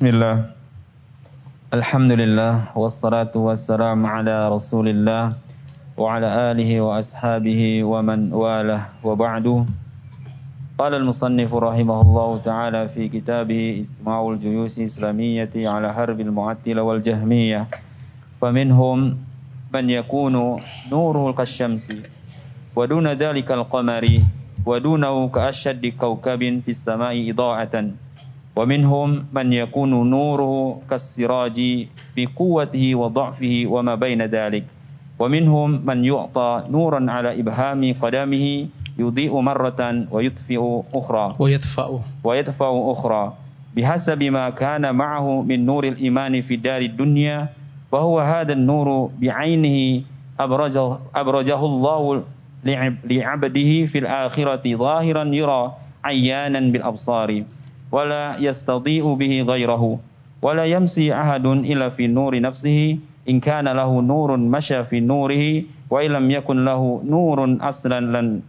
بسم الله. الحمد لله والصلاة والسلام على رسول الله وعلى آله وأصحابه ومن والاه. وبعد قال المصنف رحمه الله تعالى في كتابه اجتماع الجيوش الإسلامية على حرب المعتلة والجهمية. فمنهم من يكون نوره كالشمس ودون ذلك القمر ودونه كأشد كوكب في السماء إضاءة. ومنهم من يكون نوره كالسراج في قوته وضعفه وما بين ذلك. ومنهم من يعطى نورا على إبهام قدمه يضيء مرة ويطفئ أخرى. ويدفع. ويدفع أخرى. بحسب ما كان معه من نور الإيمان في دار الدنيا وهو هذا النور بعينه أبرجه, أبرجه الله لعبده في الآخرة ظاهرا يرى عيانا بالأبصار. ولا يستضيء به غيره ولا yamsi ahadun illa في نور نفسه إن كان له نور مشى في نوره wa لم يكن له نور أصلا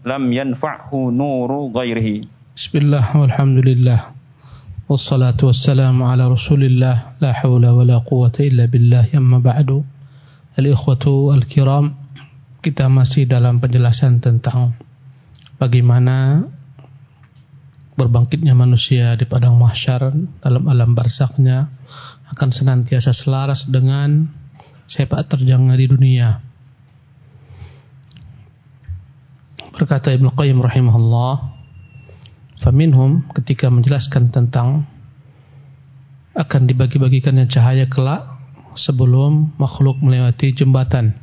لم ينفعه نور غيره. ghairihi bismillah walhamdulillah. Wassalatu wassalamu ala rasulillah. La hawla wa la quwata illa billah. Amma ba'du. Al-ikhwatu al-kiram kita masih dalam penjelasan tentang bagaimana berbangkitnya manusia di padang mahsyar dalam alam barzaknya akan senantiasa selaras dengan sepak terjangnya di dunia. Berkata Ibnu Qayyim rahimahullah, "Faminhum ketika menjelaskan tentang akan dibagi-bagikannya cahaya kelak sebelum makhluk melewati jembatan.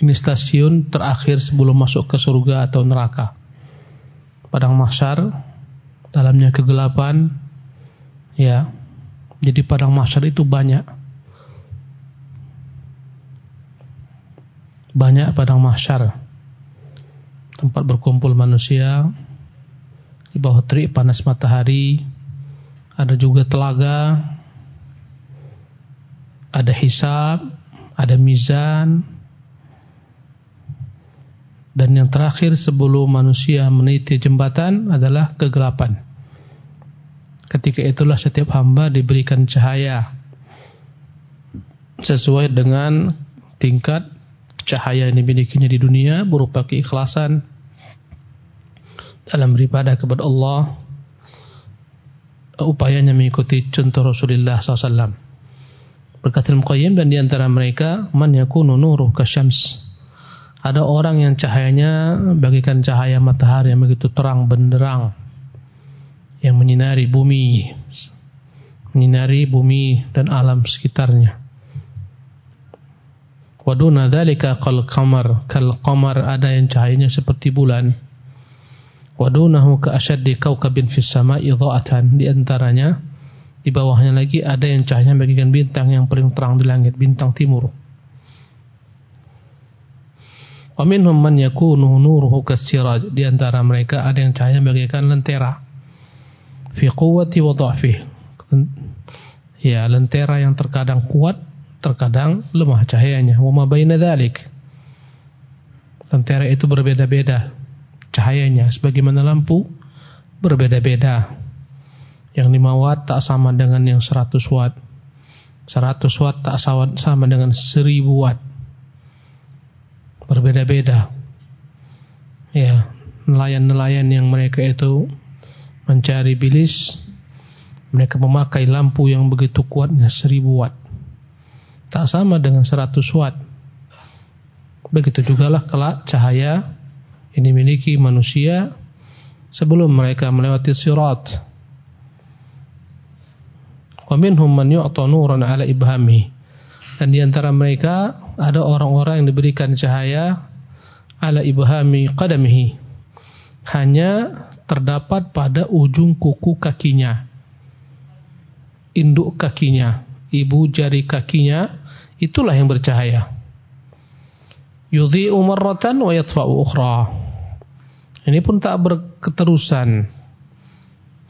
Ini stasiun terakhir sebelum masuk ke surga atau neraka padang mahsyar dalamnya kegelapan ya. Jadi padang mahsyar itu banyak. Banyak padang mahsyar. Tempat berkumpul manusia di bawah terik panas matahari ada juga telaga ada hisab ada mizan dan yang terakhir sebelum manusia meniti jembatan adalah kegelapan. Ketika itulah setiap hamba diberikan cahaya sesuai dengan tingkat cahaya yang dimilikinya di dunia berupa keikhlasan dalam beribadah kepada Allah upayanya mengikuti contoh Rasulullah SAW berkata Al-Muqayyim dan di antara mereka man yakunu nuruh kasyams ada orang yang cahayanya bagikan cahaya matahari yang begitu terang benderang yang menyinari bumi, menyinari bumi dan alam sekitarnya. Waduna dzalika kal qamar kal qamar ada yang cahayanya seperti bulan. Wadunahu ka ashaddi kaukabin fis sama'i dha'atan di antaranya di bawahnya lagi ada yang cahayanya bagikan bintang yang paling terang di langit, bintang timur. Wa minhum man yakunu nuruhu kasiraj. Di antara mereka ada yang cahaya bagaikan lentera. Fi quwwati wa. Ya, lentera yang terkadang kuat, terkadang lemah cahayanya. Wa ma baina. Lentera itu berbeda-beda cahayanya sebagaimana lampu berbeda-beda. Yang 5 watt tak sama dengan yang 100 watt. 100 watt tak sama dengan 1000 watt berbeda-beda. Ya, nelayan-nelayan yang mereka itu mencari bilis, mereka memakai lampu yang begitu kuatnya 1000 watt. Tak sama dengan 100 watt. Begitu jugalah kelak cahaya yang dimiliki manusia sebelum mereka melewati sirat. Wa minhum man yu'ta nuran 'ala ibhamihi. Dan di antara mereka ada orang-orang yang diberikan cahaya ala ibhami qadamihi. Hanya terdapat pada ujung kuku kakinya. Induk kakinya, ibu jari kakinya, itulah yang bercahaya. Yudhi'u marratan wa yatfa'u ukhra. Ini pun tak berketerusan.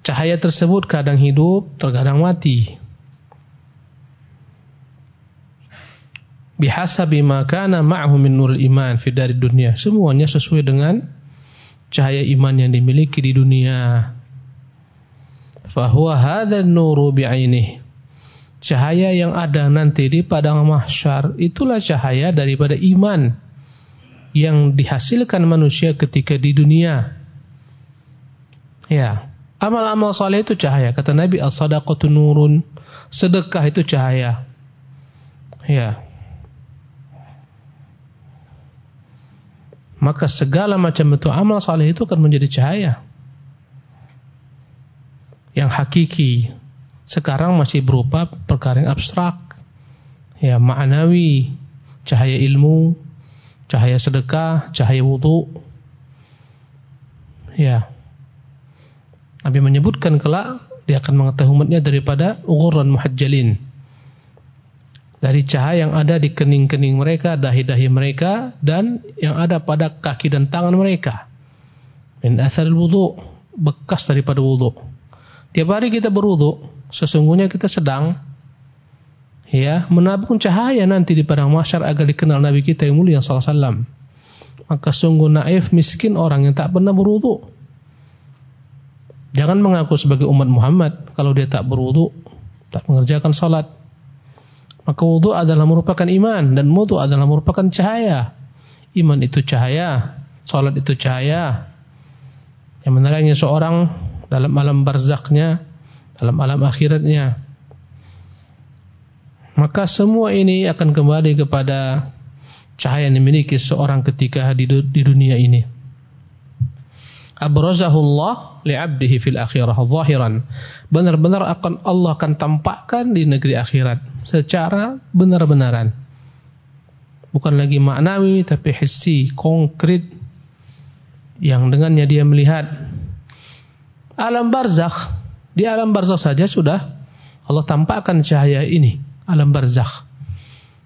Cahaya tersebut kadang hidup, terkadang mati. Bihasabi ma kana ma'ahu min nuril iman fi dari dunia. Semuanya sesuai dengan cahaya iman yang dimiliki di dunia. fahuwa hadzal nuru bi'ainih. Cahaya yang ada nanti di padang mahsyar itulah cahaya daripada iman yang dihasilkan manusia ketika di dunia. Ya, amal-amal saleh itu cahaya. Kata Nabi as-sadaqatu nurun. Sedekah itu cahaya. Ya. Maka segala macam bentuk amal saleh itu akan menjadi cahaya. Yang hakiki. Sekarang masih berupa perkara yang abstrak. Ya, ma'nawi. Cahaya ilmu, cahaya sedekah, cahaya wudu. Ya. Nabi menyebutkan kelak dia akan mengetahui umatnya daripada ghurran muhajjalin. Dari cahaya yang ada di kening-kening mereka, dahi-dahi mereka dan yang ada pada kaki dan tangan mereka. Min asal wudu, bekas daripada wudu. Tiap hari kita berwudu, sesungguhnya kita sedang ya menabung cahaya nanti di padang mahsyar agar dikenal Nabi kita yang mulia sallallahu alaihi wasallam. Maka sungguh naif miskin orang yang tak pernah berwudu. Jangan mengaku sebagai umat Muhammad kalau dia tak berwudu, tak mengerjakan salat. Maka wudu adalah merupakan iman dan wudu adalah merupakan cahaya. Iman itu cahaya, salat itu cahaya. Yang menerangi seorang dalam alam barzaknya, dalam alam akhiratnya. Maka semua ini akan kembali kepada cahaya yang dimiliki seorang ketika di dunia ini. Abrazahullah li'abdihi fil akhirah zahiran. Benar-benar akan Allah akan tampakkan di negeri akhirat secara benar-benaran. Bukan lagi maknawi tapi hissi, konkret yang dengannya dia melihat alam barzakh. Di alam barzakh saja sudah Allah tampakkan cahaya ini, alam barzakh.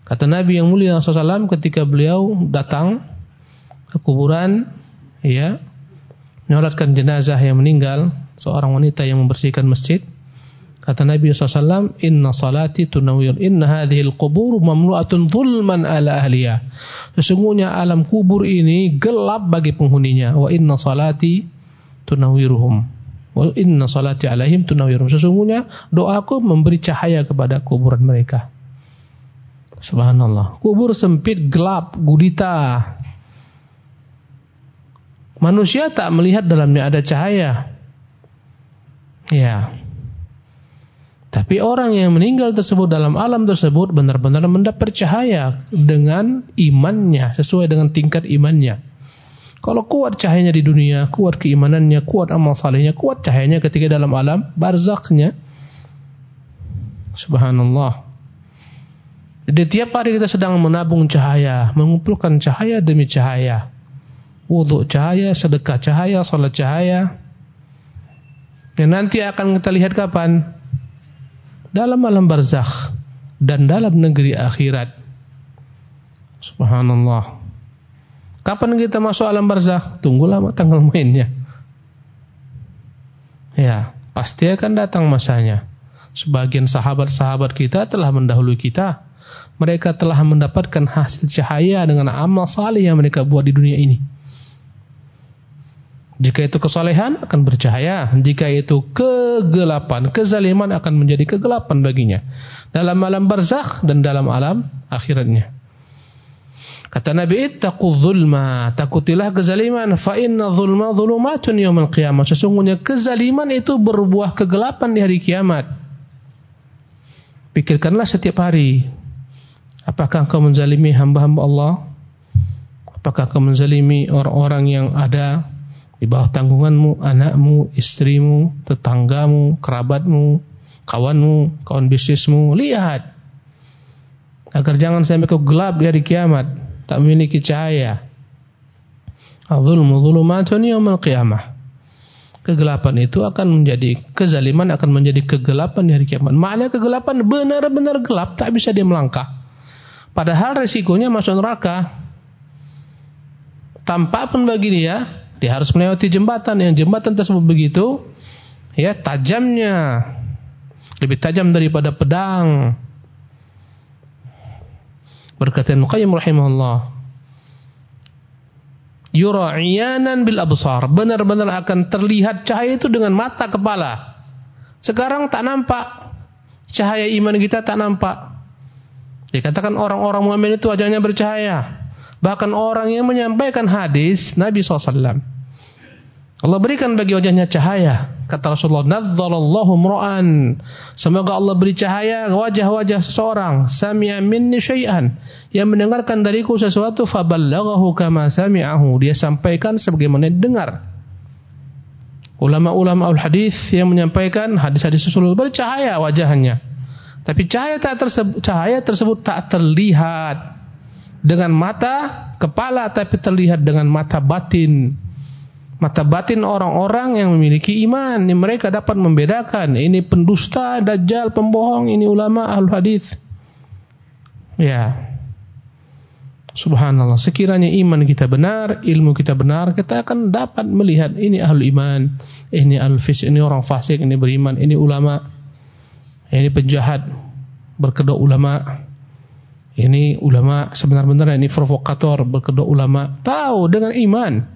Kata Nabi yang mulia SAW ketika beliau datang ke kuburan, ya, menyolatkan jenazah yang meninggal, seorang wanita yang membersihkan masjid. Kata Nabi SAW, Inna salati tunawir, inna hadhil kubur mamlu'atun zulman ala ahliya. Sesungguhnya alam kubur ini gelap bagi penghuninya. Wa inna salati tunawiruhum. Wa inna salati alaihim tunawiruhum. Sesungguhnya doaku memberi cahaya kepada kuburan mereka. Subhanallah. Kubur sempit, gelap, gudita. Manusia tak melihat dalamnya ada cahaya. Ya. Tapi orang yang meninggal tersebut dalam alam tersebut benar-benar mendapat cahaya dengan imannya, sesuai dengan tingkat imannya. Kalau kuat cahayanya di dunia, kuat keimanannya, kuat amal salehnya, kuat cahayanya ketika dalam alam barzaknya. Subhanallah. Jadi tiap hari kita sedang menabung cahaya, mengumpulkan cahaya demi cahaya wudhu cahaya, sedekah cahaya, salat cahaya. Dan nanti akan kita lihat kapan? Dalam alam barzakh dan dalam negeri akhirat. Subhanallah. Kapan kita masuk alam barzakh? Tunggulah tanggal mainnya. Ya, pasti akan datang masanya. Sebagian sahabat-sahabat kita telah mendahului kita. Mereka telah mendapatkan hasil cahaya dengan amal saleh yang mereka buat di dunia ini. Jika itu kesalehan akan bercahaya, jika itu kegelapan, kezaliman akan menjadi kegelapan baginya. Dalam alam barzakh dan dalam alam akhiratnya. Kata Nabi, "Ittaqu dzulma", takutilah kezaliman, fa inna dzulma dzulumatun yaumil qiyamah. Sesungguhnya kezaliman itu berbuah kegelapan di hari kiamat. Pikirkanlah setiap hari. Apakah kau menzalimi hamba-hamba Allah? Apakah kau menzalimi orang-orang yang ada di bawah tanggunganmu, anakmu, istrimu, tetanggamu, kerabatmu, kawanmu, kawan bisnismu. Lihat. Agar jangan sampai kau gelap di hari kiamat. Tak memiliki cahaya. Al-zulmu zulumatun yawmal qiyamah. Kegelapan itu akan menjadi, kezaliman akan menjadi kegelapan di hari kiamat. Maknanya kegelapan benar-benar gelap, tak bisa dia melangkah. Padahal resikonya masuk neraka. Tampak pun bagi dia, dia harus melewati jembatan yang jembatan tersebut begitu ya tajamnya lebih tajam daripada pedang. Berkata Nuqayyim rahimahullah Yura'iyanan bil absar benar-benar akan terlihat cahaya itu dengan mata kepala Sekarang tak nampak. Cahaya iman kita tak nampak. Dikatakan orang-orang mu'min itu wajahnya bercahaya. Bahkan orang yang menyampaikan hadis Nabi SAW. Allah berikan bagi wajahnya cahaya. Kata Rasulullah, "Nadzzalallahu mura'an." Semoga Allah beri cahaya wajah-wajah seseorang sami'a minni syai'an yang mendengarkan dariku sesuatu faballaghahu kama sami'ahu. Dia sampaikan sebagaimana dengar. Ulama-ulama al-hadis yang menyampaikan hadis-hadis Rasulullah bercahaya wajahnya. Tapi cahaya tak tersebut, cahaya tersebut tak terlihat dengan mata kepala tapi terlihat dengan mata batin mata batin orang-orang yang memiliki iman. Ini mereka dapat membedakan ini pendusta, dajjal, pembohong, ini ulama ahlu hadis. Ya. Subhanallah, sekiranya iman kita benar, ilmu kita benar, kita akan dapat melihat ini ahlu iman, ini ahlu fis, ini orang fasik, ini beriman, ini ulama, ini penjahat, berkedok ulama, ini ulama sebenar-benar ini provokator, berkedok ulama, tahu dengan iman.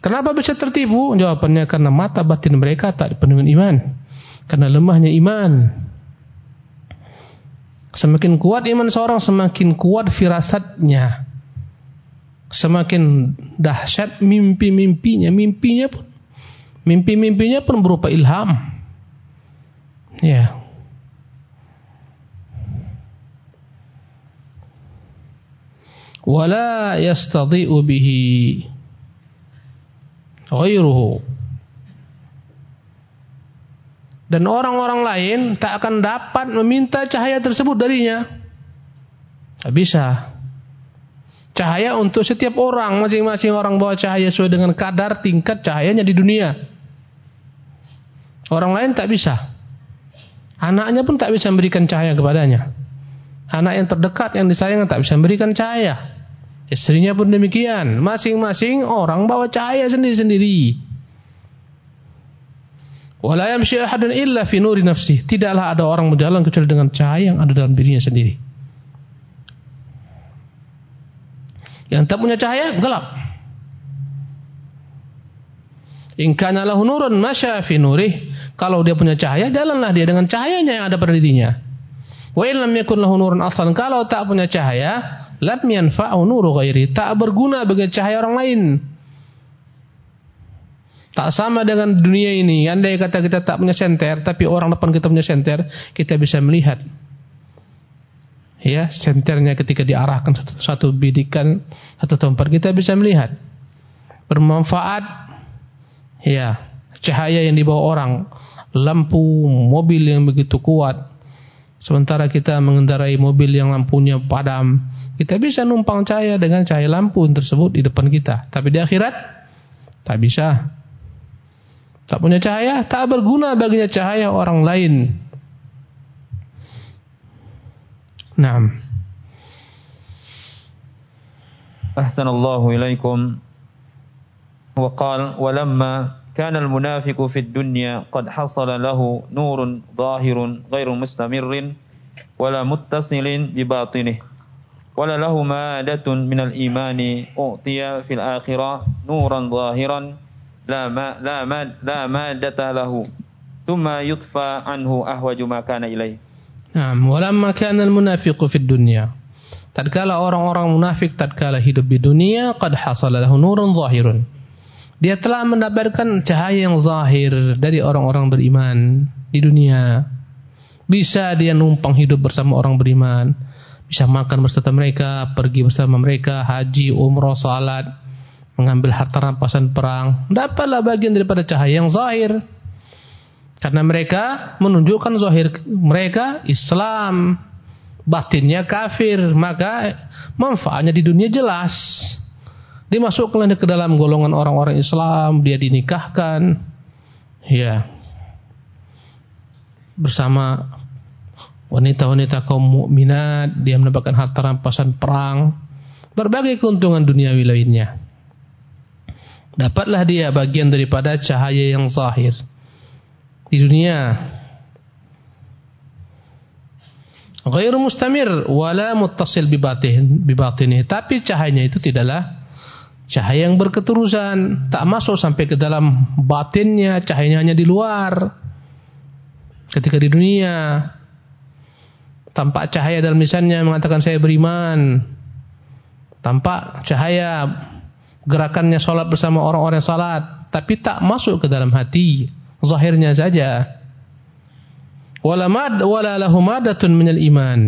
Kenapa bisa tertipu? Jawabannya karena mata batin mereka tak dipenuhi iman. Karena lemahnya iman. Semakin kuat iman seorang, semakin kuat firasatnya. Semakin dahsyat mimpi-mimpinya. Mimpinya pun mimpi-mimpinya pun berupa ilham. Ya. Wala yastadhi'u bihi ghairuhu. Dan orang-orang lain tak akan dapat meminta cahaya tersebut darinya. Tak bisa. Cahaya untuk setiap orang masing-masing orang bawa cahaya sesuai dengan kadar tingkat cahayanya di dunia. Orang lain tak bisa. Anaknya pun tak bisa memberikan cahaya kepadanya. Anak yang terdekat yang disayang tak bisa memberikan cahaya Istrinya pun demikian. Masing-masing orang bawa cahaya sendiri-sendiri. Wala yamshi ahadun illa fi nuri nafsi. Tidaklah ada orang berjalan kecuali dengan cahaya yang ada dalam dirinya sendiri. Yang tak punya cahaya gelap. In kana lahu nurun masya fi nurih. Kalau dia punya cahaya, jalanlah dia dengan cahayanya yang ada pada dirinya. Wa illam yakun lahu nurun aslan. Kalau tak punya cahaya, lam yanfa'u nuru ghairi, tak berguna bagi cahaya orang lain. Tak sama dengan dunia ini. Andai kata kita tak punya senter, tapi orang depan kita punya senter, kita bisa melihat. Ya, senternya ketika diarahkan satu, satu bidikan, satu tempat, kita bisa melihat. Bermanfaat, ya, cahaya yang dibawa orang, lampu mobil yang begitu kuat. Sementara kita mengendarai mobil yang lampunya padam, kita bisa numpang cahaya dengan cahaya lampu tersebut di depan kita. Tapi di akhirat tak bisa. Tak punya cahaya, tak berguna baginya cahaya orang lain. Naam. Ahsanallahu ilaikum. Wa qala walamma كان المنافق في الدنيا قد حصل له نور ظاهر غير مستمر ولا متصل بباطنه wala lahu madatun minal imani u'tiya fil akhirah nuran zahiran la ma la ma la madata lahu thumma yutfa anhu ahwaju ma kana ilaihi Naam, walamma kana al-munafiqu fid dunya. Tatkala orang-orang munafik tatkala hidup di dunia, qad hasala lahu nurun zahirun. Dia telah mendapatkan cahaya yang zahir dari orang-orang beriman di dunia. Bisa dia numpang hidup bersama orang beriman bisa makan bersama mereka, pergi bersama mereka, haji, umroh, salat, mengambil harta rampasan perang, dapatlah bagian daripada cahaya yang zahir. Karena mereka menunjukkan zahir mereka Islam, batinnya kafir, maka manfaatnya di dunia jelas. Dimasukkan ke dalam golongan orang-orang Islam, dia dinikahkan, ya, bersama wanita-wanita kaum mukminat, dia mendapatkan harta rampasan perang, berbagai keuntungan duniawi lainnya. Dapatlah dia bagian daripada cahaya yang zahir di dunia. Ghairu mustamir wala muttasil bibatin tapi cahayanya itu tidaklah cahaya yang berketerusan, tak masuk sampai ke dalam batinnya, cahayanya hanya di luar. ketika di dunia. Tampak cahaya dalam lisannya mengatakan saya beriman. Tampak cahaya gerakannya sholat bersama orang-orang sholat. Tapi tak masuk ke dalam hati. Zahirnya saja. Wala mad wala lahu madatun minal iman.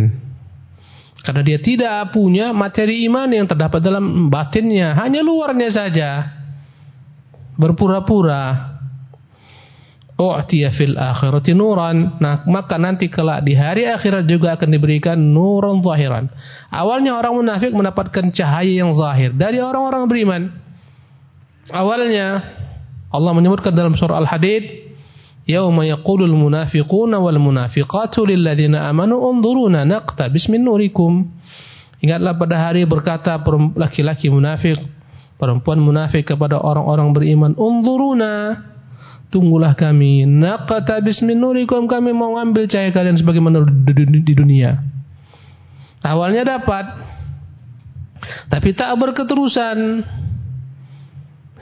Karena dia tidak punya materi iman yang terdapat dalam batinnya, hanya luarnya saja. Berpura-pura u'tiya fil akhirati nuran. Nah, maka nanti kelak di hari akhirat juga akan diberikan nuran zahiran. Awalnya orang munafik mendapatkan cahaya yang zahir dari orang-orang beriman. Awalnya Allah menyebutkan dalam surah Al-Hadid, "Yauma yaqulul munafiquna wal munafiqatu lil ladzina amanu unzuruna naqtabis min nurikum." Ingatlah pada hari berkata laki-laki munafik, perempuan munafik kepada orang-orang beriman, "Unzuruna" tunggulah kami. Naqata bismin nurikum. Kami mau ambil cahaya kalian sebagaimana di dunia. Awalnya dapat. Tapi tak berketerusan.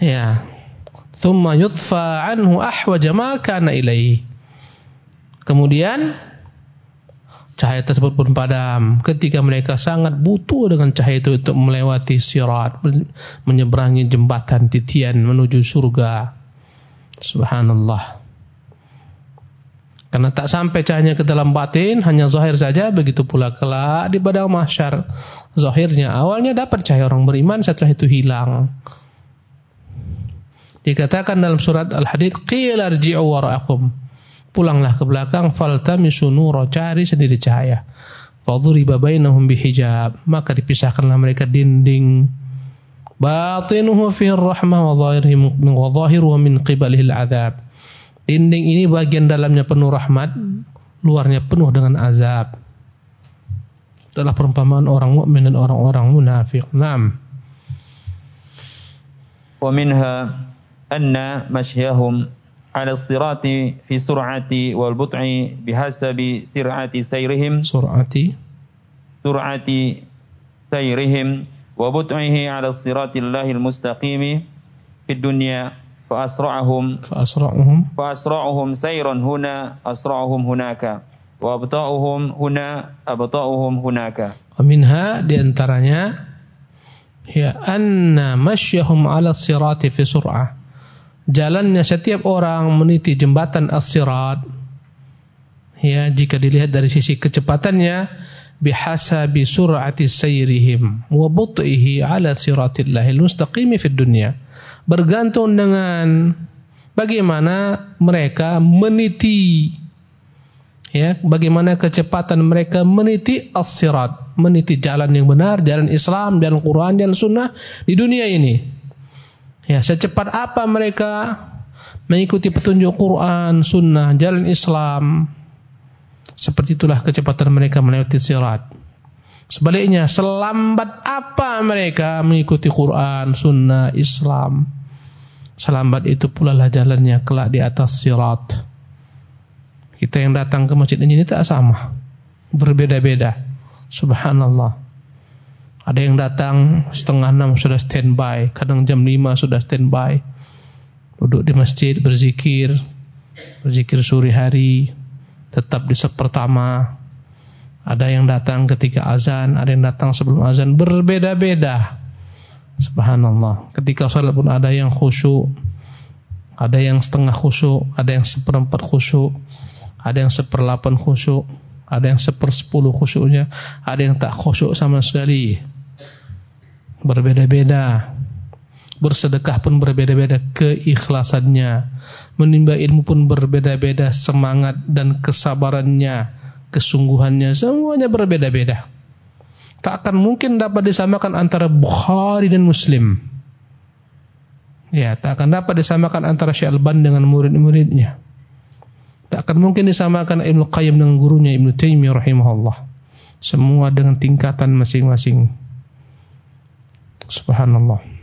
Ya. Thumma yudfa anhu ahwaja ma kemudian cahaya tersebut pun padam. Ketika mereka sangat butuh dengan cahaya itu untuk melewati sirat menyeberangi jembatan titian menuju surga Subhanallah. Karena tak sampai cahaya ke dalam batin, hanya zahir saja, begitu pula kelak di padang mahsyar. Zahirnya awalnya dapat cahaya orang beriman, setelah itu hilang. Dikatakan dalam surat Al-Hadid, qila rji'u wara'akum. Pulanglah ke belakang, faltamisu nura, cari sendiri cahaya. Fadhuriba bainahum bihijab. Maka dipisahkanlah mereka dinding batinuhu fi rahmah wa zahiruhu min wa zahiruhu min qibalihi al-'adzab. Dinding ini bagian dalamnya penuh rahmat, luarnya penuh dengan azab. Itulah perumpamaan orang mukmin dan orang-orang munafik. Naam. Wa minha anna mashyahum على الصراط في سرعة والبطء بحسب سرعة سيرهم سرعة سرعة سيرهم wa but'ihi 'ala siratillahil mustaqim fid dunya fa asra'ahum fa asra'ahum fa asra'ahum sayran huna asra'ahum hunaka wa abta'uhum huna abta'uhum hunaka minha di antaranya ya anna masyahum 'ala sirati fi sur'ah jalannya setiap orang meniti jembatan as-sirat ya jika dilihat dari sisi kecepatannya bihasabi sur'ati sayrihim wa but'ihi ala siratillahil mustaqimi fid dunya. Bergantung dengan bagaimana mereka meniti ya bagaimana kecepatan mereka meniti as-sirat meniti jalan yang benar jalan Islam jalan Quran jalan sunnah di dunia ini. Ya secepat apa mereka mengikuti petunjuk Quran sunnah jalan Islam seperti itulah kecepatan mereka melewati sirat. Sebaliknya, selambat apa mereka mengikuti Quran, sunnah, Islam. Selambat itu pula lah jalannya kelak di atas sirat. Kita yang datang ke masjid ini tak sama. Berbeda-beda. Subhanallah. Ada yang datang setengah enam sudah standby. Kadang jam lima sudah standby. Duduk di masjid berzikir. Berzikir sore hari tetap di sep pertama. Ada yang datang ketika azan, ada yang datang sebelum azan, berbeda-beda. Subhanallah. Ketika salat pun ada yang khusyuk, ada yang setengah khusyuk, ada yang seperempat khusyuk, ada yang seperlapan khusyuk, ada yang sepersepuluh khusyuknya, ada yang tak khusyuk sama sekali. Berbeda-beda. Bersedekah pun berbeda-beda keikhlasannya menimba ilmu pun berbeda-beda semangat dan kesabarannya, kesungguhannya semuanya berbeda-beda. Tak akan mungkin dapat disamakan antara Bukhari dan Muslim. Ya, tak akan dapat disamakan antara Syalban dengan murid-muridnya. Tak akan mungkin disamakan Ibnu Qayyim dengan gurunya Ibnu Taimiyah rahimahullah. Semua dengan tingkatan masing-masing. Subhanallah.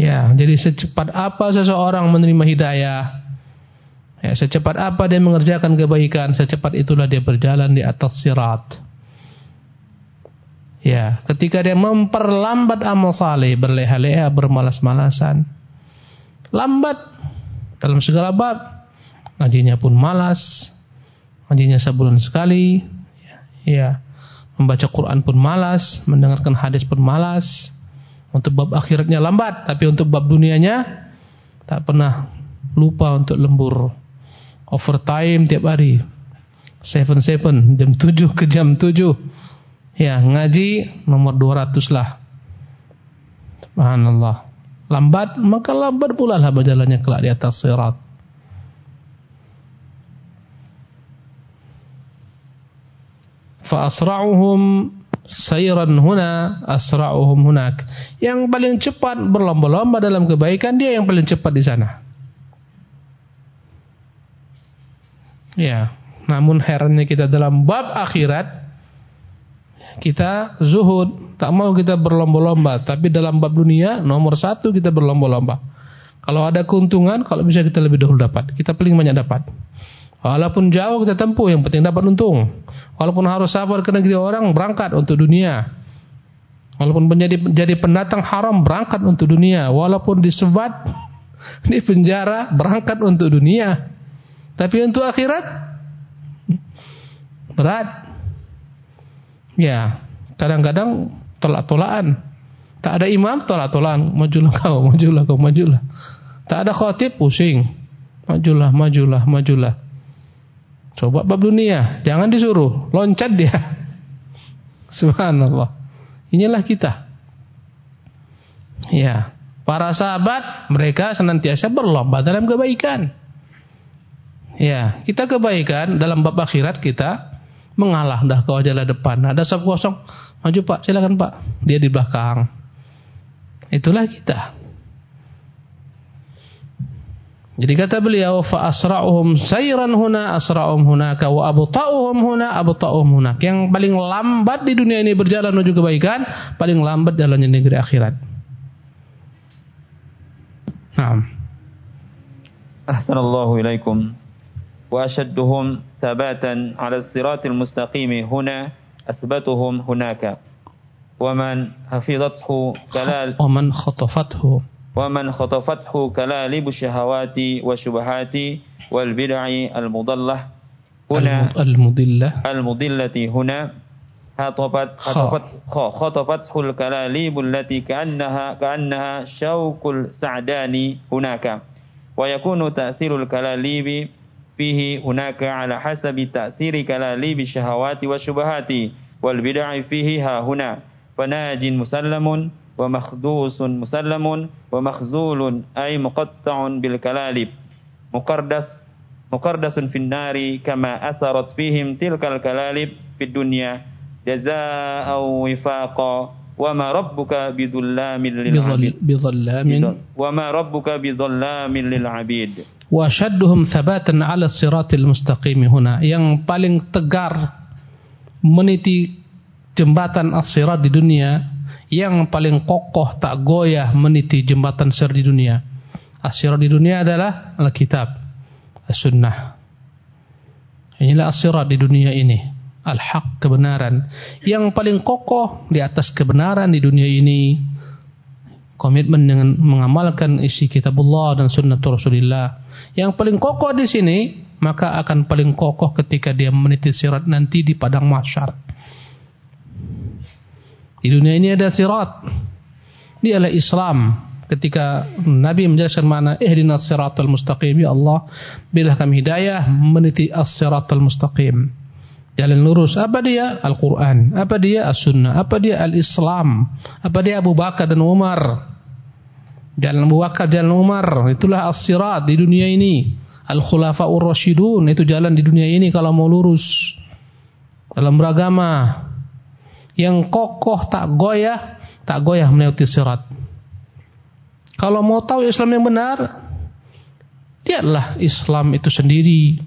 Ya, jadi secepat apa seseorang menerima hidayah, ya, secepat apa dia mengerjakan kebaikan, secepat itulah dia berjalan di atas sirat. Ya, ketika dia memperlambat amal saleh, berleha-leha, bermalas-malasan, lambat dalam segala bab, ngajinya pun malas, ngajinya sebulan sekali, ya, membaca Quran pun malas, mendengarkan hadis pun malas. Untuk bab akhiratnya lambat, tapi untuk bab dunianya tak pernah lupa untuk lembur. Overtime tiap hari. Seven seven jam tujuh ke jam tujuh. Ya, ngaji nomor 200 lah. Subhanallah. Lambat, maka lambat pula lah berjalannya kelak di atas sirat. Fa asra'uhum sayran huna asra'uhum hunak. Yang paling cepat berlomba-lomba dalam kebaikan dia yang paling cepat di sana. Ya, namun herannya kita dalam bab akhirat kita zuhud, tak mau kita berlomba-lomba, tapi dalam bab dunia nomor satu kita berlomba-lomba. Kalau ada keuntungan, kalau bisa kita lebih dahulu dapat, kita paling banyak dapat. Walaupun jauh kita tempuh, yang penting dapat untung. Walaupun harus sabar ke negeri orang, berangkat untuk dunia. Walaupun menjadi jadi pendatang haram, berangkat untuk dunia. Walaupun disebat, di penjara, berangkat untuk dunia. Tapi untuk akhirat, berat. Ya, kadang-kadang tolak-tolakan. Tak ada imam, tolak-tolakan. Majulah kau, majulah kau, majulah. Tak ada khotib, pusing. Majulah, majulah, majulah. Coba bab dunia, jangan disuruh, loncat dia. Subhanallah. Inilah kita. Ya, para sahabat mereka senantiasa berlomba dalam kebaikan. Ya, kita kebaikan dalam bab akhirat kita mengalah dah ke wajah depan. Ada sab kosong, maju Pak, silakan Pak. Dia di belakang. Itulah kita. Jadi kata beliau fa asra'uhum sayran huna asra'uhum hunaka wa abta'uhum huna abta'uhum hunak. Yang paling lambat di dunia ini berjalan menuju kebaikan, paling lambat jalannya negeri akhirat. Naam. Ahsanallahu ilaikum. Wa ashadduhum thabatan 'ala as-siratil mustaqim huna athbatuhum hunaka. Wa man hafizathu kalal wa man khatafathu ومن خطفته كلالب الشهوات والشبهات والبدع المضلة. هنا المضلة. المضلة هنا خطفت خطفت خطفته الكلاليب التي كأنها كأنها شوك السعدان هناك. ويكون تأثير الكلاليب فيه هناك على حسب تأثير كلاليب الشهوات والشبهات والبدع فيه ها هنا. فناج مسلم ومخدوس مسلم ومخزول أي مقطع بالكلالب. مقردس مقردس في النار كما أثرت فيهم تلك الكلالب في الدنيا. جزاء وفاقا. وما ربك بظلام للعبيد. بظلام. وما ربك بظلام للعبيد. وشدهم ثباتا على الصراط المستقيم هنا. Yang paling tegar meniti jembatan as-sirat di dunia yang paling kokoh tak goyah meniti jembatan sir di dunia. Asyirat di dunia adalah Alkitab, As-Sunnah. Inilah asyirat di dunia ini. Al-Haq, kebenaran. Yang paling kokoh di atas kebenaran di dunia ini. Komitmen dengan mengamalkan isi kitabullah dan sunnah Rasulullah. Yang paling kokoh di sini, maka akan paling kokoh ketika dia meniti sirat nanti di padang mahsyar. Di dunia ini ada sirat. Dia adalah Islam. Ketika Nabi menjelaskan mana ihdinas siratal mustaqim ya Allah, bila kami hidayah meniti as-siratal mustaqim. Jalan lurus apa dia? Al-Qur'an. Apa dia? As-Sunnah. Apa dia? Al-Islam. Apa dia Abu Bakar dan Umar? Jalan Abu Bakar, jalan Umar, itulah as-sirat di dunia ini. Al-Khulafa'ur Rasyidun, itu jalan di dunia ini kalau mau lurus. Dalam beragama, yang kokoh tak goyah, tak goyah melewati sirat. Kalau mau tahu Islam yang benar, lihatlah Islam itu sendiri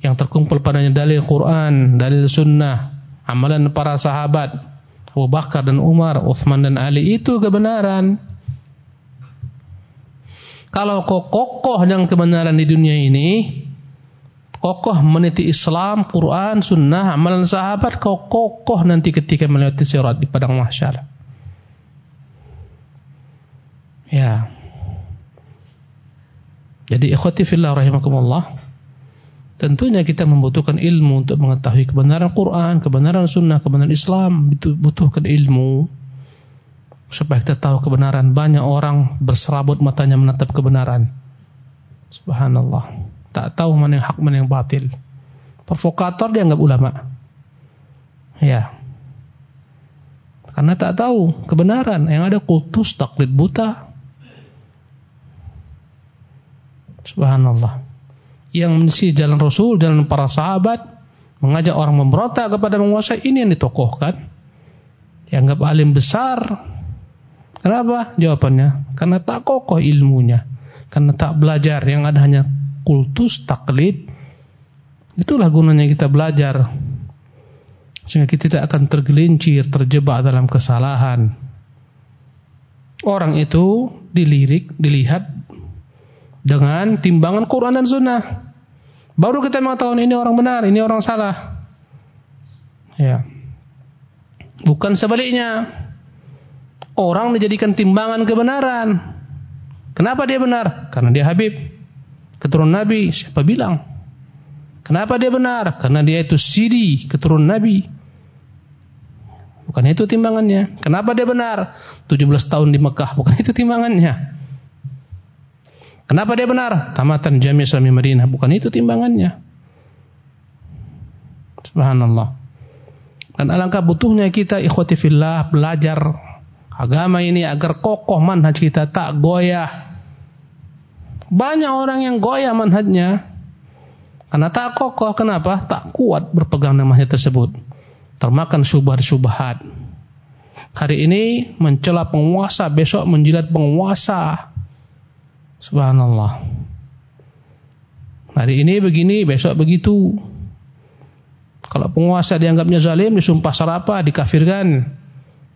yang terkumpul padanya dalil Quran, dalil sunnah, amalan para sahabat, Abu Bakar dan Umar, Uthman dan Ali itu kebenaran. Kalau kokoh dengan kebenaran di dunia ini, kokoh meniti Islam, Quran, Sunnah, amalan sahabat, kau kokoh nanti ketika melewati sirat di padang mahsyar. Ya. Jadi ikhwati fillah rahimakumullah, Tentunya kita membutuhkan ilmu untuk mengetahui kebenaran Quran, kebenaran Sunnah, kebenaran Islam. Itu butuhkan ilmu supaya kita tahu kebenaran. Banyak orang berserabut matanya menatap kebenaran. Subhanallah. Tak tahu mana yang hak, mana yang batil. Provokator dianggap ulama. Ya. Karena tak tahu kebenaran. Yang ada kultus, taklid buta. Subhanallah yang mengisi jalan Rasul, jalan para sahabat, mengajak orang memberontak kepada penguasa, ini yang ditokohkan. Dianggap alim besar. Kenapa? Jawabannya, karena tak kokoh ilmunya. Karena tak belajar, yang ada hanya kultus, taklid. Itulah gunanya kita belajar. Sehingga kita tidak akan tergelincir, terjebak dalam kesalahan. Orang itu dilirik, dilihat dengan timbangan Quran dan Sunnah. Baru kita mengetahui ini orang benar, ini orang salah. Ya. Bukan sebaliknya. Orang dijadikan timbangan kebenaran. Kenapa dia benar? Karena dia Habib. Keturunan Nabi. Siapa bilang? Kenapa dia benar? Karena dia itu Siri, keturunan Nabi. Bukan itu timbangannya. Kenapa dia benar? 17 tahun di Mekah. Bukan itu timbangannya. Kenapa dia benar? Tamatan Jami' Islami Madinah. Bukan itu timbangannya. Subhanallah. Dan alangkah butuhnya kita ikhwati fillah belajar agama ini agar kokoh manhaj kita tak goyah. Banyak orang yang goyah manhajnya karena tak kokoh. Kenapa? Tak kuat berpegang dengan manhaj tersebut. Termakan syubhat-syubhat. Hari ini mencela penguasa, besok menjilat penguasa. Subhanallah. Hari ini begini, besok begitu. Kalau penguasa dianggapnya zalim, disumpah serapa, dikafirkan.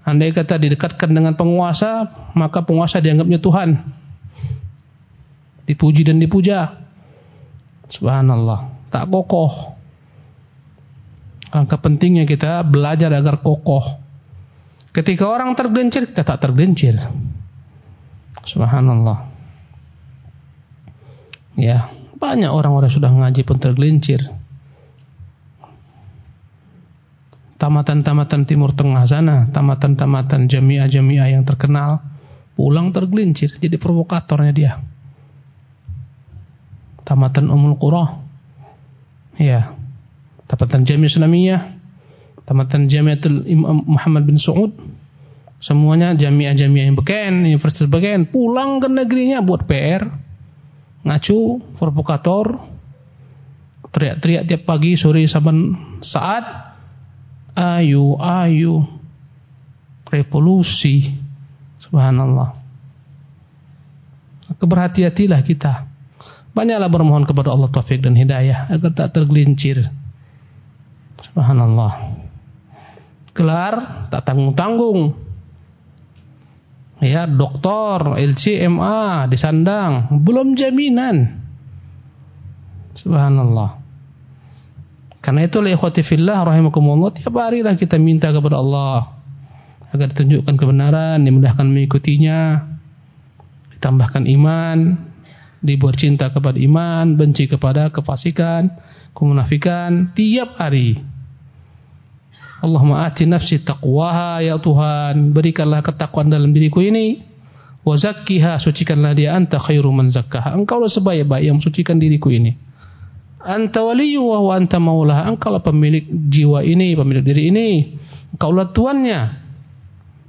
Andai kata didekatkan dengan penguasa, maka penguasa dianggapnya Tuhan. Dipuji dan dipuja. Subhanallah. Tak kokoh. Angka pentingnya kita belajar agar kokoh. Ketika orang tergelincir, kita tak tergelincir. Subhanallah. Ya, banyak orang-orang sudah ngaji pun tergelincir. Tamatan-tamatan Timur Tengah sana, tamatan-tamatan jamiah-jamiah yang terkenal, pulang tergelincir, jadi provokatornya dia. Tamatan Umul Qura. Ya. Tamatan Jamiah Islamiyah, tamatan Jamiatul Imam Muhammad bin Saud. Semuanya jamiah-jamiah yang beken, universitas beken, pulang ke negerinya buat PR ngacu, provokator, teriak-teriak tiap pagi, sore, saban saat, ayu, ayu, revolusi, subhanallah. Keberhati-hatilah kita. Banyaklah bermohon kepada Allah taufik dan hidayah agar tak tergelincir. Subhanallah. Gelar tak tanggung-tanggung ya doktor, LCMA disandang, belum jaminan. Subhanallah. Karena itu ikhwati fillah rahimakumullah tiap hari lah kita minta kepada Allah agar ditunjukkan kebenaran, dimudahkan mengikutinya, ditambahkan iman, dibuat cinta kepada iman, benci kepada kefasikan, kemunafikan tiap hari. Allahumma ati nafsi taqwaha ya Tuhan. Berikanlah ketakwaan dalam diriku ini. Wa zakkiha sucikanlah dia. Anta khairu man zakkaha. Engkaulah sebaik-baik yang mensucikan diriku ini. Anta waliyyu wa huwa anta maulaha engkaulah pemilik jiwa ini pemilik diri ini. Engkaulah tuannya.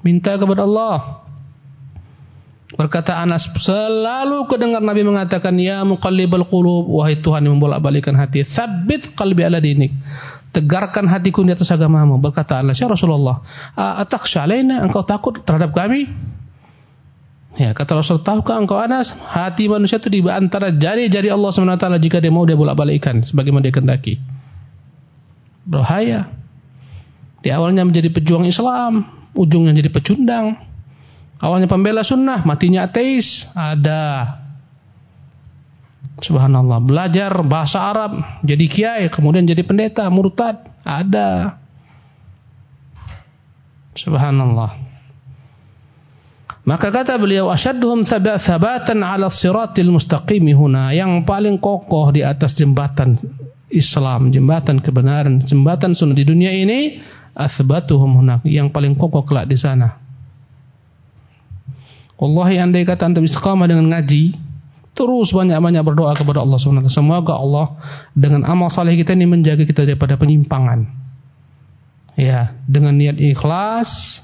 Minta kepada Allah Berkata Anas, selalu kedengar Nabi mengatakan, Ya muqallibal qulub, wahai Tuhan yang membolak-balikan hati, sabit qalbi ala dinik tegarkan hatiku di atas agamamu. Berkata Allah, ya Rasulullah, atakhsha alaina, engkau takut terhadap kami? Ya, kata Rasul, tahukah engkau Anas, hati manusia itu di antara jari-jari Allah SWT jika dia mau dia bolak-balikkan sebagaimana dia kendaki. Berbahaya. Di awalnya menjadi pejuang Islam, ujungnya jadi pecundang. Awalnya pembela sunnah, matinya ateis. Ada. Subhanallah, belajar bahasa Arab, jadi kiai, kemudian jadi pendeta, murtad, ada. Subhanallah. Maka kata beliau asyadduhum sabatan 'ala siratil mustaqim huna, yang paling kokoh di atas jembatan Islam, jembatan kebenaran, jembatan sunnah di dunia ini, asbatuhum hunak, yang paling kokoh kelak di sana. Wallahi andai kata antum istiqamah dengan ngaji, terus banyak-banyak berdoa kepada Allah SWT. Semoga Allah dengan amal saleh kita ini menjaga kita daripada penyimpangan. Ya, dengan niat ikhlas,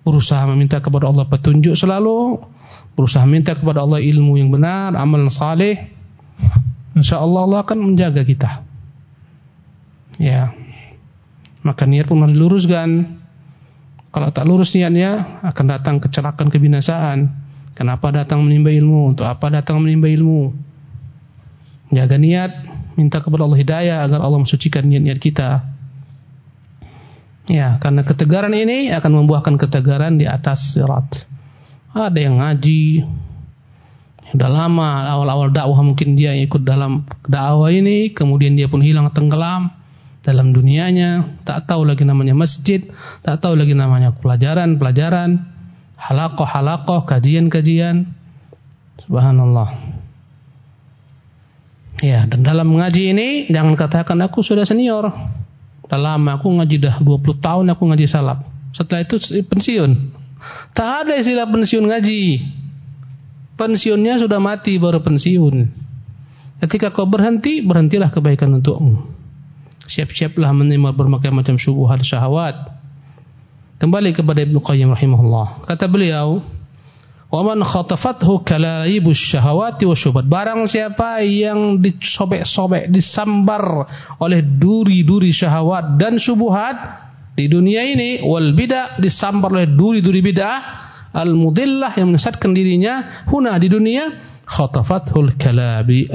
berusaha meminta kepada Allah petunjuk selalu, berusaha minta kepada Allah ilmu yang benar, amal saleh. Insyaallah Allah akan menjaga kita. Ya. Maka niat pun harus diluruskan. Kalau tak lurus niatnya akan datang kecelakaan kebinasaan. Kenapa datang menimba ilmu? Untuk apa datang menimba ilmu? Jaga niat, minta kepada Allah hidayah agar Allah mensucikan niat-niat kita. Ya, karena ketegaran ini akan membuahkan ketegaran di atas sirat. Ada yang ngaji, sudah lama awal-awal dakwah mungkin dia ikut dalam dakwah ini, kemudian dia pun hilang tenggelam dalam dunianya, tak tahu lagi namanya masjid, tak tahu lagi namanya pelajaran-pelajaran halakoh-halakoh, kajian-kajian. Subhanallah. Ya, dan dalam mengaji ini jangan katakan aku sudah senior. Sudah lama aku ngaji dah 20 tahun aku ngaji salaf. Setelah itu pensiun. Tak ada istilah pensiun ngaji. Pensiunnya sudah mati baru pensiun. Ketika kau berhenti, berhentilah kebaikan untukmu. Siap-siaplah menerima berbagai macam syubhat syahwat Kembali kepada Ibnu Qayyim rahimahullah. Kata beliau, "Wa man khatafathu kalaibus syahawati wasyubhat." Barang siapa yang disobek-sobek, disambar oleh duri-duri syahwat dan syubhat di dunia ini, wal bidah disambar oleh duri-duri bidah, al mudillah yang menyesatkan dirinya, huna di dunia, khatafathul kalabi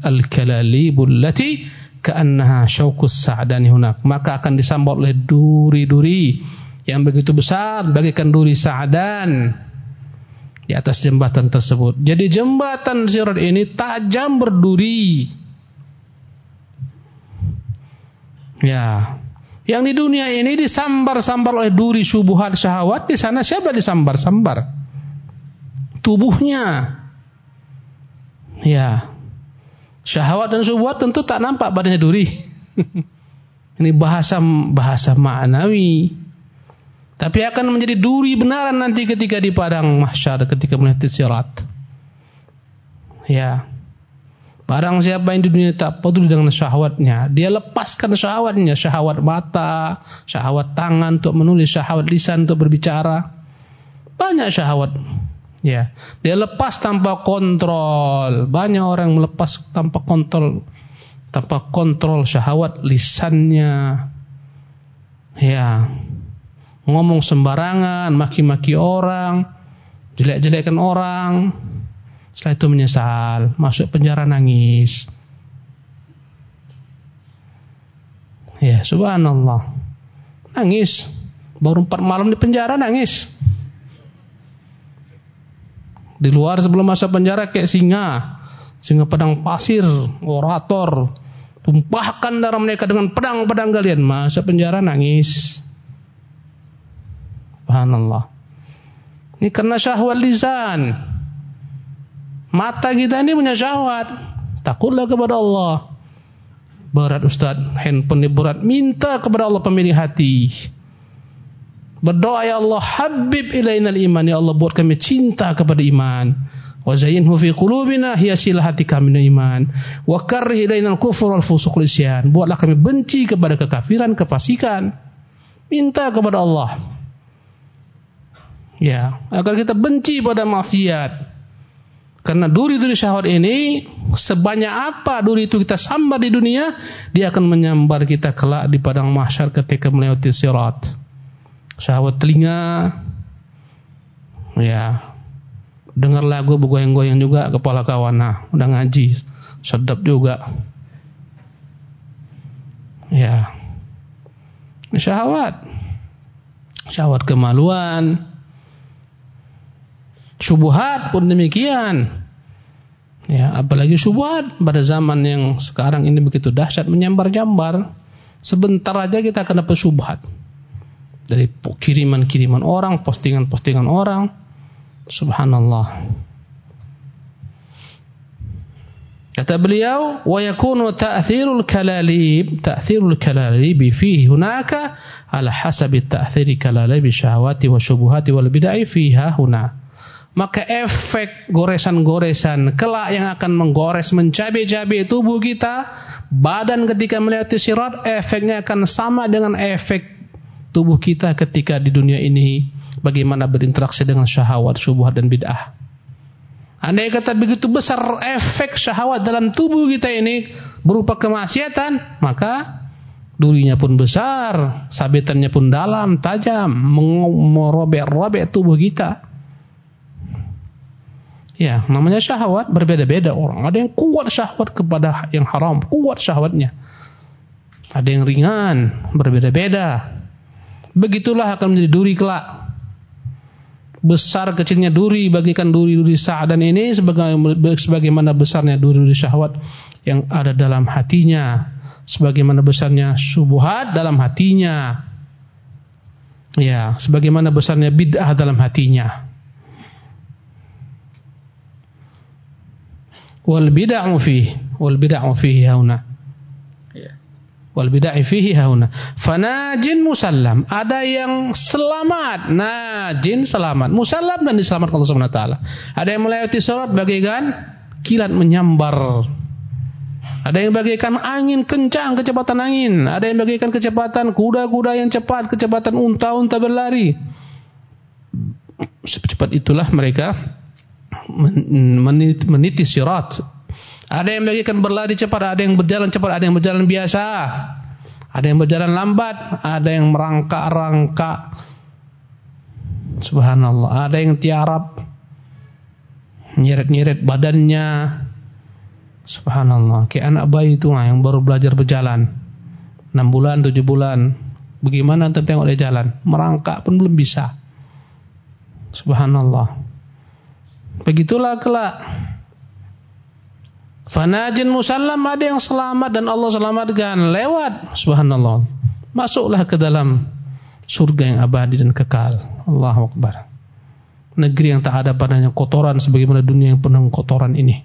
al-kalalibul lati ka'annaha syaukus sa'dani hunak. Maka akan disambar oleh duri-duri yang begitu besar bagaikan duri sa'dan di atas jembatan tersebut. Jadi jembatan sirat ini tajam berduri. Ya. Yang di dunia ini disambar-sambar oleh duri subuhat syahwat, di sana siapa disambar-sambar? Tubuhnya. Ya. Syahwat dan subuhat tentu tak nampak badannya duri. ini bahasa bahasa ma'nawi. Tapi akan menjadi duri benaran nanti ketika di padang mahsyar ketika melihat sirat. Ya. Barang siapa yang di dunia tak peduli dengan syahwatnya, dia lepaskan syahwatnya, syahwat mata, syahwat tangan untuk menulis, syahwat lisan untuk berbicara. Banyak syahwat. Ya. Dia lepas tanpa kontrol. Banyak orang melepas tanpa kontrol tanpa kontrol syahwat lisannya. Ya ngomong sembarangan, maki-maki orang, jelek-jelekan orang. Setelah itu menyesal, masuk penjara nangis. Ya, subhanallah. Nangis. Baru empat malam di penjara nangis. Di luar sebelum masa penjara kayak singa. Singa pedang pasir, orator. Tumpahkan darah mereka dengan pedang-pedang kalian. Masa penjara nangis. Subhanallah. Ini karena syahwat lisan. Mata kita ini punya syahwat. Takutlah kepada Allah. Berat Ustaz, handphone ini berat. Minta kepada Allah pemilik hati. Berdoa ya Allah, habib ilainal iman. Ya Allah buat kami cinta kepada iman. Wa zayyinhu fi qulubina hiasilah hati kami dengan iman. Wa karrih ilainal kufur wal fusuq Buatlah kami benci kepada kekafiran, kefasikan. Minta kepada Allah. Ya, agar kita benci pada maksiat. Karena duri-duri syahwat ini sebanyak apa duri itu kita sambar di dunia, dia akan menyambar kita kelak di padang mahsyar ketika melewati sirat. Syahwat telinga, ya, dengar lagu bergoyang-goyang juga kepala kawan, nah, udah ngaji, sedap juga. Ya, syahwat, syahwat kemaluan, Syubhat pun demikian. Ya, apalagi syubhat pada zaman yang sekarang ini begitu dahsyat menyambar-jambar. Sebentar aja kita akan dapat syubhat. Dari kiriman-kiriman orang, postingan-postingan orang. Subhanallah. Kata beliau, wa yakunu ta'thirul kalalib, ta'thirul kalalib fihi hunaka ala hasabi ta'thiri kalalib syahwati wa syubuhati wal bid'ah fiha huna. Maka efek goresan-goresan kelak yang akan menggores mencabai-cabai tubuh kita, badan ketika melewati sirat, efeknya akan sama dengan efek tubuh kita ketika di dunia ini bagaimana berinteraksi dengan syahwat, syubhat dan bid'ah. Andai kata begitu besar efek syahwat dalam tubuh kita ini berupa kemaksiatan, maka durinya pun besar, sabetannya pun dalam, tajam, merobek-robek tubuh kita. Ya, namanya syahwat berbeda-beda orang. Ada yang kuat syahwat kepada yang haram, kuat syahwatnya. Ada yang ringan, berbeda-beda. Begitulah akan menjadi duri kelak. Besar kecilnya duri bagikan duri-duri sa'adan ini sebagaimana besarnya duri-duri syahwat yang ada dalam hatinya. Sebagaimana besarnya subuhat dalam hatinya. Ya sebagaimana besarnya bid'ah dalam hatinya. Wal bid'ah fi wal bid'ah fi hauna wal bid'ah fihi hauna. Fanajin musallam. Ada yang selamat. Najin selamat. Musallam dan diselamatkan Allah Subhanahu wa taala. Ada yang melewati salat bagaikan kilat menyambar. Ada yang bagaikan angin kencang kecepatan angin. Ada yang bagaikan kecepatan kuda-kuda yang cepat kecepatan unta-unta berlari. Secepat itulah mereka meniti sirat ada yang bagikan berlari cepat, ada yang berjalan cepat, ada yang berjalan biasa. Ada yang berjalan lambat, ada yang merangkak-rangkak. Subhanallah, ada yang tiarap. Nyeret-nyeret badannya. Subhanallah, kayak anak bayi itu yang baru belajar berjalan. 6 bulan, 7 bulan. Bagaimana untuk tengok dia jalan? Merangkak pun belum bisa. Subhanallah. Begitulah kelak Fanajin musallam ada yang selamat dan Allah selamatkan lewat subhanallah. Masuklah ke dalam surga yang abadi dan kekal. Allahu akbar. Negeri yang tak ada padanya kotoran sebagaimana dunia yang penuh kotoran ini.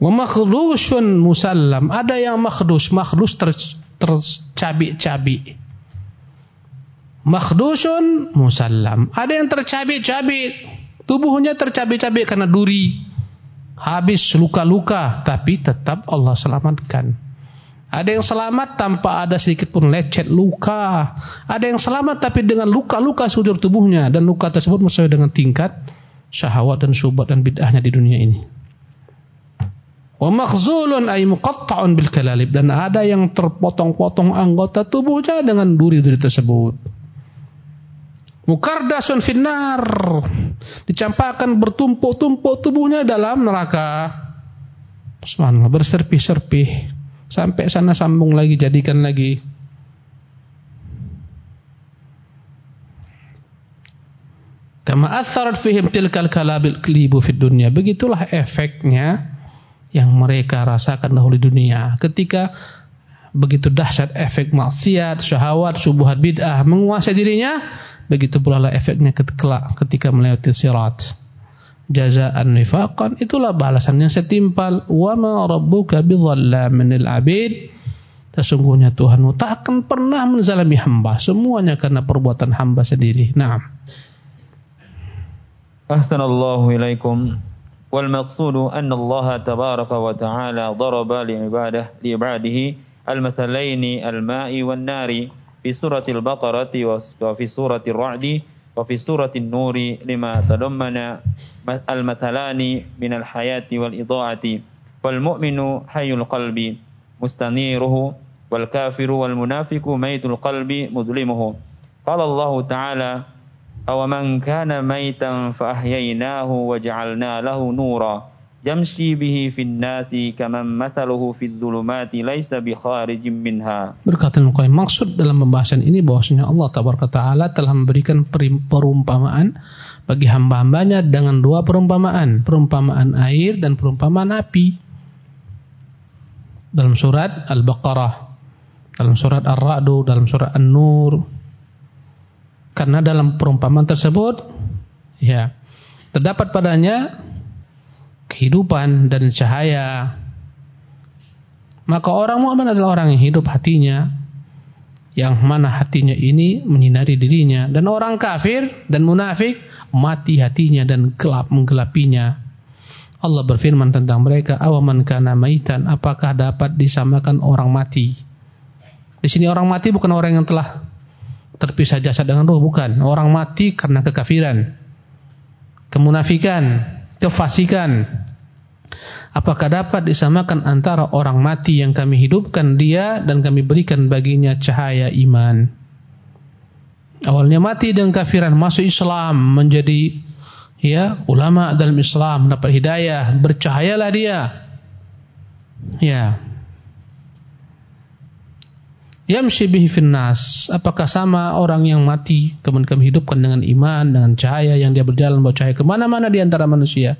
Wa makhdushun musallam, ada yang makhdus, makhdus tercabik-cabik. Makhdushun musallam, ada yang tercabik-cabik Tubuhnya tercabik-cabik karena duri. Habis luka-luka, tapi tetap Allah selamatkan. Ada yang selamat tanpa ada sedikit pun lecet luka. Ada yang selamat tapi dengan luka-luka seluruh tubuhnya dan luka tersebut sesuai dengan tingkat syahwat dan syubhat dan bid'ahnya di dunia ini. Wa makhzulun bil kalalib dan ada yang terpotong-potong anggota tubuhnya dengan duri-duri tersebut. Mukardasun finnar. Dicampakkan bertumpuk-tumpuk tubuhnya dalam neraka. Subhanallah, berserpih-serpih. Sampai sana sambung lagi, jadikan lagi. Kama atharat fihim tilkal kalabil klibu fid dunya. Begitulah efeknya yang mereka rasakan dahulu di dunia. Ketika begitu dahsyat efek maksiat, syahwat, subuhat bid'ah menguasai dirinya, begitu pula lah efeknya kelak ketika melewati sirat. Jazaan nifaqan itulah balasan yang setimpal. Wa ma rabbuka bidhallamin abid. Sesungguhnya Tuhanmu tak akan pernah menzalimi hamba. Semuanya karena perbuatan hamba sendiri. Na'am. Ahsanallahu ilaikum. Wal maqsudu anna Allah tabaraka wa ta'ala daraba li ibadah li ibadihi al masalaini al ma'i wan nari في سورة البقرة وفي سورة الرعد وفي سورة النور لما تضمن المثلان من الحياة والإضاءة فالمؤمن حي القلب مستنيره والكافر والمنافق ميت القلب مظلمه. قال الله تعالى أو من كان ميتا فأحييناه وجعلنا له نورا. Yamshi bihi fin nasi kaman mathaluhu fid dhulumati laisa bi kharijim minha. Berkata Nuqaim, maksud dalam pembahasan ini bahwasanya Allah tabaraka taala telah memberikan perumpamaan bagi hamba-hambanya dengan dua perumpamaan, perumpamaan air dan perumpamaan api. Dalam surat Al-Baqarah, dalam surat Ar-Ra'd, dalam surat An-Nur. Karena dalam perumpamaan tersebut ya terdapat padanya kehidupan dan cahaya. Maka orang mukmin adalah orang yang hidup hatinya, yang mana hatinya ini menyinari dirinya. Dan orang kafir dan munafik mati hatinya dan gelap menggelapinya. Allah berfirman tentang mereka, awaman kana maitan, apakah dapat disamakan orang mati? Di sini orang mati bukan orang yang telah terpisah jasad dengan roh, bukan. Orang mati karena kekafiran, kemunafikan, kefasikan. Apakah dapat disamakan antara orang mati yang kami hidupkan dia dan kami berikan baginya cahaya iman? Awalnya mati dengan kafiran, masuk Islam menjadi ya ulama dalam Islam dapat hidayah bercahayalah dia ya yamshi bihi finnas apakah sama orang yang mati kemudian kami hidupkan dengan iman dengan cahaya yang dia berjalan bawa cahaya ke mana-mana di antara manusia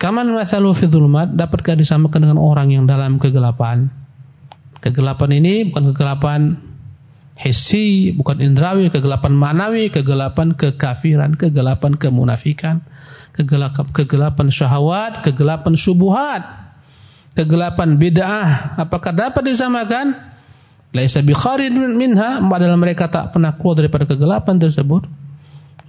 kaman mathalu fi dapatkah disamakan dengan orang yang dalam kegelapan kegelapan ini bukan kegelapan hissi, bukan indrawi, kegelapan manawi, kegelapan kekafiran, kegelapan kemunafikan, kegelapan kegelapan syahwat, kegelapan subuhat, kegelapan bid'ah. Apakah dapat disamakan? Laisa bi kharid minha, padahal mereka tak pernah keluar daripada kegelapan tersebut.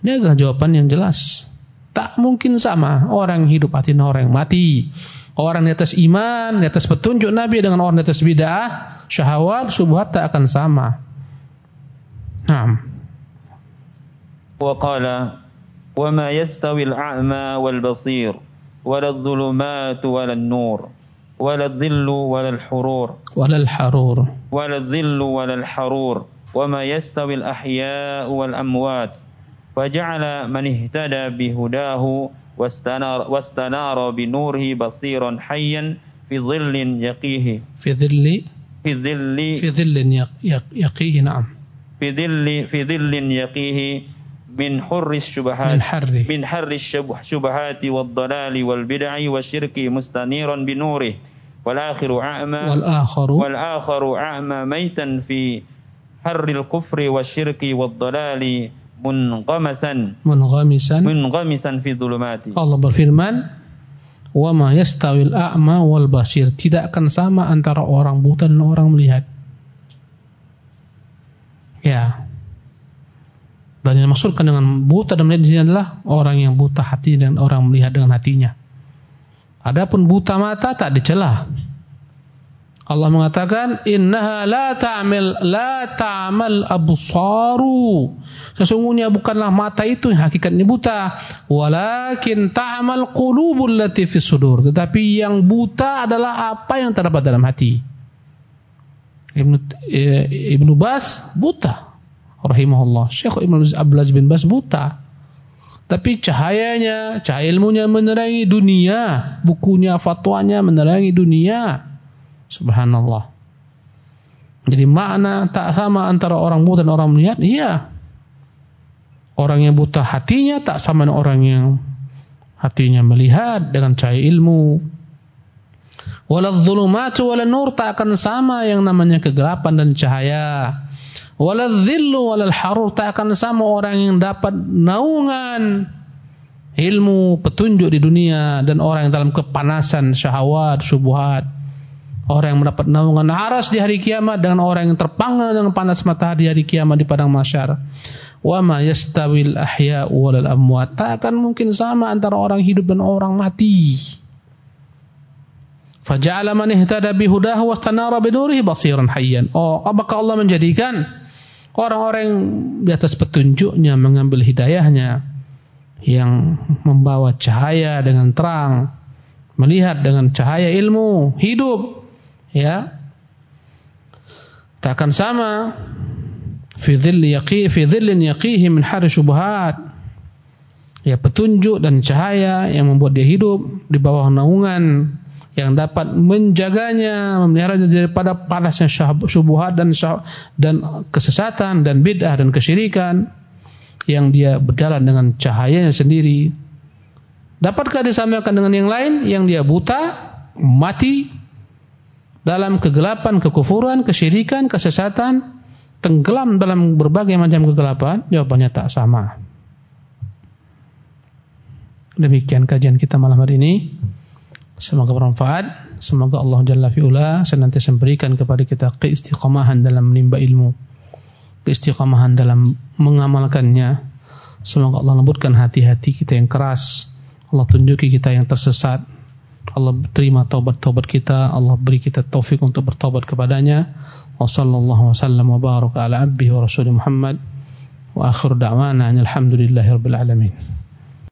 Ini adalah jawaban yang jelas. Tak mungkin sama orang yang hidup hati dan orang yang mati. Orang di atas iman, di atas petunjuk Nabi dengan orang di atas bid'ah, syahwat, subuhat tak akan sama. نعم وقال وما يستوي الأعمى والبصير ولا الظلمات ولا النور ولا الظل ولا الحرور ولا الحرور ولا الظل ولا الحرور وما يستوي الأحياء والأموات. فجعل من اهتدى بهداه واستنار, واستنار بنوره بصيرا حيا في ظل يقيه. في ظل في ظل في ظل يقيه نعم. في ظل في ظل يقيه من حر الشبهات من حر من حر الشبهات والضلال والبدع والشرك مستنيرا بنوره. والآخر akhiru والآخر والآخر akharu ميتا في حر الكفر والشرك والضلال منغمسا منغمسا. منغمسا في munghamasan الله berfirman tidak akan sama antara orang buta dan orang melihat. Ya. Dan yang dimaksudkan dengan buta dan melihat di sini adalah orang yang buta hati dan orang melihat dengan hatinya. Adapun buta mata tak dicela. Allah mengatakan innaha la ta'mal la ta'mal absaru. Sesungguhnya bukanlah mata itu yang hakikatnya buta, walakin ta'mal qulubul lati fis sudur. Tetapi yang buta adalah apa yang terdapat dalam hati. Ibnu eh, Ibnu Bas buta rahimahullah. Syekh Ibnu Abdul bin Bas buta. Tapi cahayanya, cahaya ilmunya menerangi dunia, bukunya, fatwanya menerangi dunia. Subhanallah. Jadi makna tak sama antara orang buta dan orang melihat? Iya. Orang yang buta hatinya tak sama dengan orang yang hatinya melihat dengan cahaya ilmu. Walad zulumatu walad nur tak akan sama yang namanya kegelapan dan cahaya. Walad zillu walal harur tak akan sama orang yang dapat naungan ilmu, petunjuk di dunia dan orang yang dalam kepanasan syahwat, syubhat. Orang yang mendapat naungan aras di hari kiamat dengan orang yang terpanggang dengan panas matahari di hari kiamat di padang mahsyar. Wa ma yastawil ahya walal amwat. Tak akan mungkin sama antara orang hidup dan orang mati. Faja'ala man ihtada bihudahu wastanara binurihi basiran hayyan. Oh, apakah Allah menjadikan orang-orang di atas petunjuknya mengambil hidayahnya yang membawa cahaya dengan terang, melihat dengan cahaya ilmu, hidup ya. Tak akan sama fi dhilli yaqi fi dhillin yaqihi min har. Ya petunjuk dan cahaya yang membuat dia hidup di bawah naungan yang dapat menjaganya, memeliharanya daripada panasnya syubhat dan dan kesesatan dan bid'ah dan kesyirikan yang dia berjalan dengan cahayanya sendiri. Dapatkah disamakan dengan yang lain yang dia buta, mati dalam kegelapan, kekufuran, kesyirikan, kesesatan, tenggelam dalam berbagai macam kegelapan? Jawabannya tak sama. Demikian kajian kita malam hari ini. Semoga bermanfaat. Semoga Allah Jalla fi'ula senantiasa memberikan kepada kita keistiqamahan dalam menimba ilmu. Keistiqamahan dalam mengamalkannya. Semoga Allah lembutkan hati-hati kita yang keras. Allah tunjuki kita yang tersesat. Allah terima taubat-taubat kita. Allah beri kita taufik untuk bertaubat kepadanya. Wa sallallahu wa sallam wa baraka ala abdihi wa rasulih Muhammad. Wa akhir da'wana alhamdulillahi rabbil alamin.